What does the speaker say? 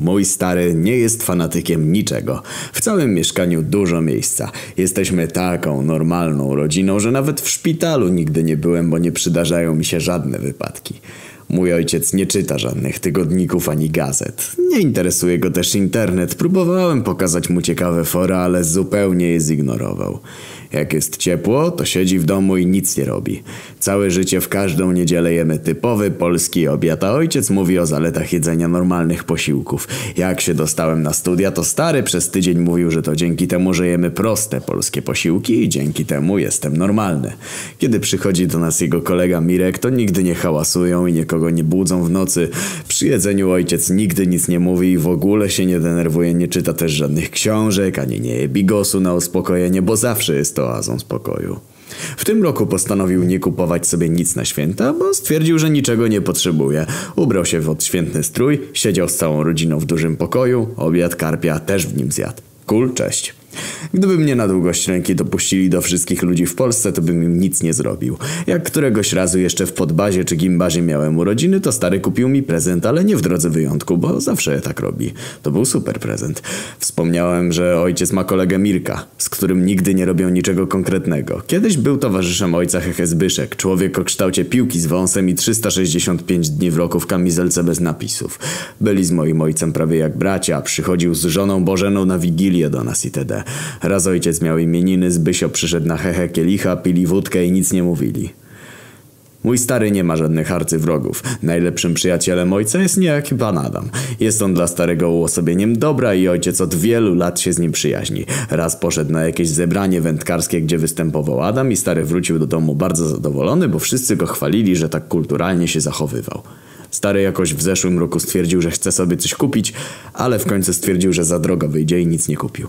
Mój stary nie jest fanatykiem niczego. W całym mieszkaniu dużo miejsca. Jesteśmy taką normalną rodziną, że nawet w szpitalu nigdy nie byłem, bo nie przydarzają mi się żadne wypadki. Mój ojciec nie czyta żadnych tygodników ani gazet. Nie interesuje go też internet. Próbowałem pokazać mu ciekawe fora, ale zupełnie je zignorował. Jak jest ciepło, to siedzi w domu i nic nie robi. Całe życie w każdą niedzielę jemy typowy polski obiad, a ojciec mówi o zaletach jedzenia normalnych posiłków. Jak się dostałem na studia, to stary przez tydzień mówił, że to dzięki temu, że jemy proste polskie posiłki i dzięki temu jestem normalny. Kiedy przychodzi do nas jego kolega Mirek, to nigdy nie hałasują i nikogo nie budzą w nocy. Przy jedzeniu ojciec nigdy nic nie mówi i w ogóle się nie denerwuje, nie czyta też żadnych książek, ani nie je bigosu na uspokojenie, bo zawsze jest oazą spokoju. W tym roku postanowił nie kupować sobie nic na święta, bo stwierdził, że niczego nie potrzebuje. Ubrał się w odświętny strój, siedział z całą rodziną w dużym pokoju, obiad karpia też w nim zjadł. Kul, cześć. Gdyby mnie na długość ręki dopuścili do wszystkich ludzi w Polsce, to bym im nic nie zrobił. Jak któregoś razu jeszcze w podbazie czy gimbazie miałem urodziny, to stary kupił mi prezent, ale nie w drodze wyjątku, bo zawsze tak robi. To był super prezent. Wspomniałem, że ojciec ma kolegę Mirka, z którym nigdy nie robią niczego konkretnego. Kiedyś był towarzyszem ojca Heche Zbyszek, człowiek o kształcie piłki z wąsem i 365 dni w roku w kamizelce bez napisów. Byli z moim ojcem prawie jak bracia, przychodził z żoną Bożeną na wigilię do nas itd. Raz ojciec miał imieniny, Zbysio przyszedł na hehe kielicha, pili wódkę i nic nie mówili. Mój stary nie ma żadnych arcywrogów. Najlepszym przyjacielem ojca jest niejaki pan Adam. Jest on dla starego uosobieniem dobra i ojciec od wielu lat się z nim przyjaźni. Raz poszedł na jakieś zebranie wędkarskie, gdzie występował Adam i stary wrócił do domu bardzo zadowolony, bo wszyscy go chwalili, że tak kulturalnie się zachowywał. Stary jakoś w zeszłym roku stwierdził, że chce sobie coś kupić, ale w końcu stwierdził, że za drogo wyjdzie i nic nie kupił.